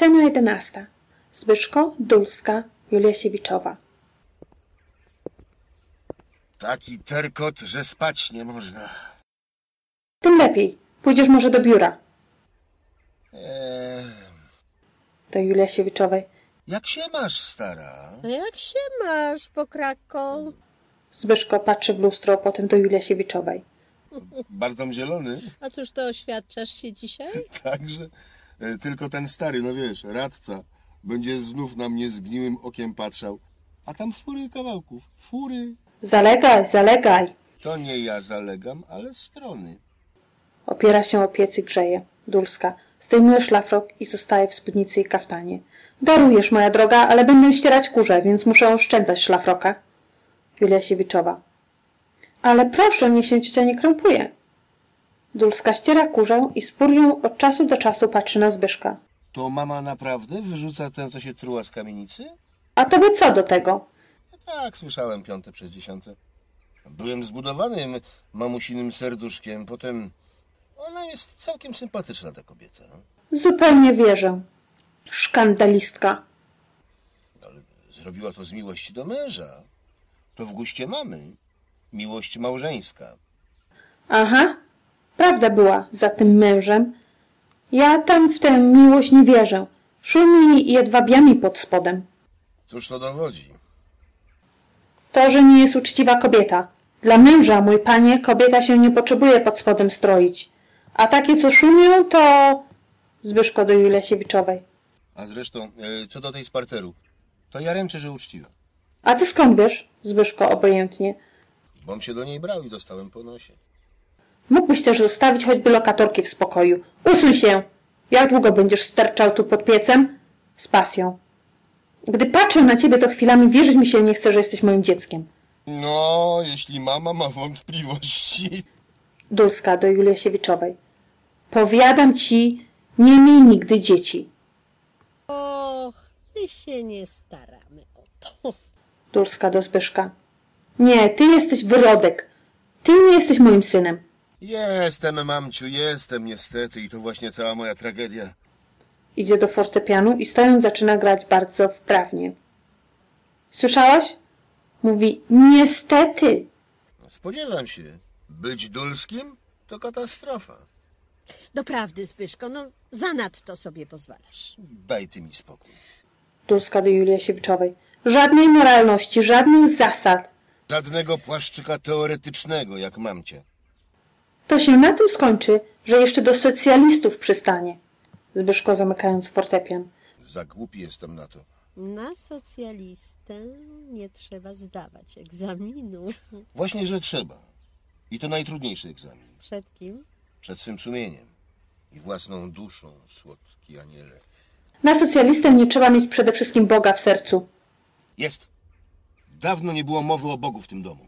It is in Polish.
Scena jedenasta. Zbyszko, Dulska, Julia Siewiczowa. Taki terkot, że spać nie można. Tym lepiej. Pójdziesz może do biura. Eee, Do Julia Siewiczowej. jak się masz, stara? No jak się masz, pokrako? Zbyszko patrzy w lustro, potem do Julia Siewiczowej. Bardzo zielony. A cóż to oświadczasz się dzisiaj? Także tylko ten stary, no wiesz, radca, będzie znów na mnie zgniłym okiem patrzał. A tam fury kawałków, fury. Zalegaj, zalegaj. To nie ja zalegam, ale strony. Opiera się o piec i grzeje. Dulska. Zdejmuje szlafrok i zostaje w spódnicy i kaftanie. Darujesz, moja droga, ale będę ścierać kurze, więc muszę oszczędzać szlafroka. Julia Siewiczowa. Ale proszę, niech się ciocia nie krępuje. Dulska ściera kurzę i z furią od czasu do czasu patrzy na Zbyszka. To mama naprawdę wyrzuca tę, co się truła z kamienicy? A tobie co do tego? No tak, słyszałem piąte przez dziesiąte. Byłem zbudowanym mamusinym serduszkiem, potem... Ona jest całkiem sympatyczna, ta kobieta. Zupełnie wierzę. Szkandalistka. Ale zrobiła to z miłości do męża. To w guście mamy. Miłość małżeńska. Aha, prawda była za tym mężem. Ja tam w tę miłość nie wierzę. Szumi jedwabiami pod spodem. Cóż to dowodzi? To, że nie jest uczciwa kobieta. Dla męża, mój panie, kobieta się nie potrzebuje pod spodem stroić. A takie, co szumią, to... Zbyszko do Julii Siewiczowej. A zresztą, e, co do tej sparteru, to ja ręczę, że uczciwa. A ty skąd wiesz? Zbyszko obojętnie. Bom się do niej brał i dostałem po nosie. Mógłbyś też zostawić choćby lokatorki w spokoju. Usuń się! Jak długo będziesz sterczał tu pod piecem? Z pasją. Gdy patrzę na ciebie, to chwilami wierzyć mi się nie chce, że jesteś moim dzieckiem. No, jeśli mama ma wątpliwości... Dulska do Julii Siewiczowej. Powiadam ci, nie miej nigdy dzieci. Och, my się nie staramy o to. Dulska do Zbyszka. Nie, ty jesteś wyrodek. Ty nie jesteś moim synem. Jestem, mamciu, jestem niestety i to właśnie cała moja tragedia. Idzie do fortepianu i stojąc zaczyna grać bardzo wprawnie. Słyszałaś? Mówi, niestety. Spodziewam się. Być dulskim to katastrofa. Doprawdy, Zbyszko, no zanadto sobie pozwalasz. Daj ty mi spokój. Dulska do Julii Siewiczowej. Żadnej moralności, żadnych zasad. Żadnego płaszczyka teoretycznego, jak mamcie. To się na tym skończy, że jeszcze do socjalistów przystanie. Zbyszko zamykając fortepian. Za głupi jestem na to. Na socjalistę nie trzeba zdawać egzaminu. Właśnie, że trzeba. I to najtrudniejszy egzamin. Przed kim? Przed swym sumieniem. I własną duszą, słodki aniele. Na socjalistę nie trzeba mieć przede wszystkim Boga w sercu. Jest. Dawno nie było mowy o Bogu w tym domu.